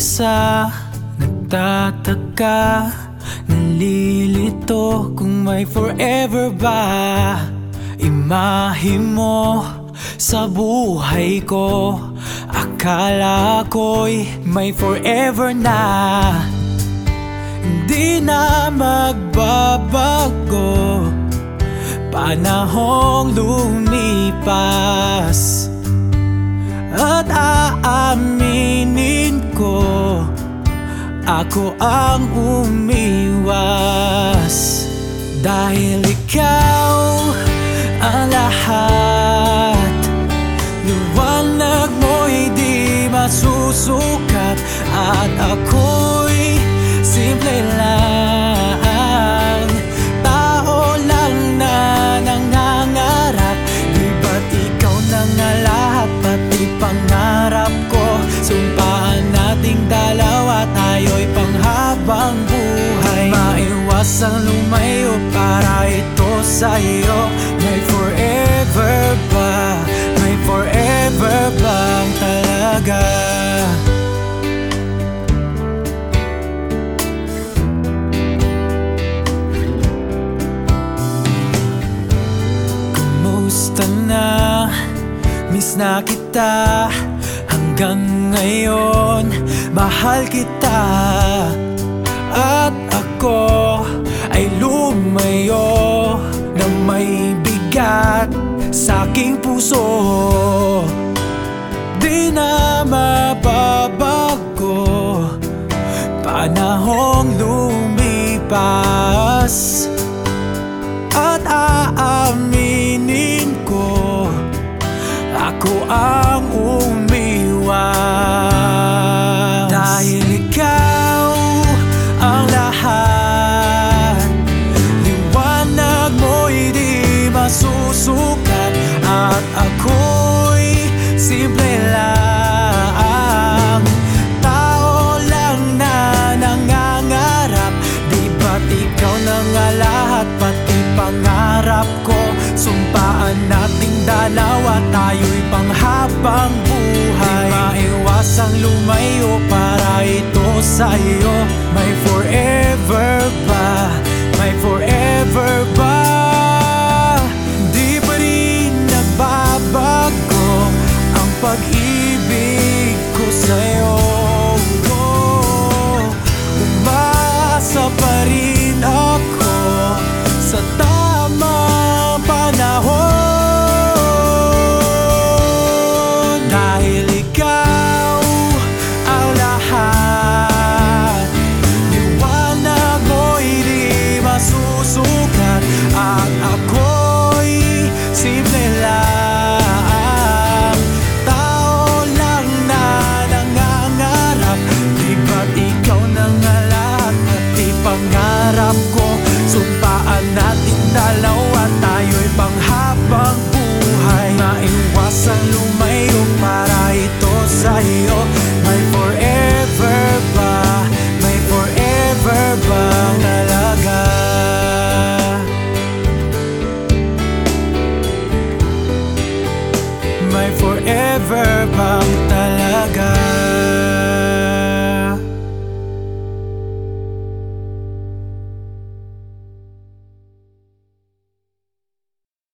isa Nagtataka Nalilito kung may forever ba? Imahe mo sa buhay ko Akala ko'y may forever na. Hindi na magbabago Panahong lumipas Ako ang umiwas Dahil ikaw ang lahat. Liwanag mo'y di masusukat At ako'y simple lang Maiwasang lumayo para ito sa'yo May forever ba? May forever bang talaga? Kumusta na? Miss na kita Hanggang ngayon Mahal kita At ako Ay lumayo Na may bigat Sa aking puso. Di na mababago Panahong lumipas. At aaminin ko Ako ang pangarap ko Sumpaan nating dalawa Tayo'y panghabang buhay Di maiwasang lumayo Para ito sa'yo May forever ba? May forever ba? Di pa rin nagbabago Ang pag-ibig May forever bang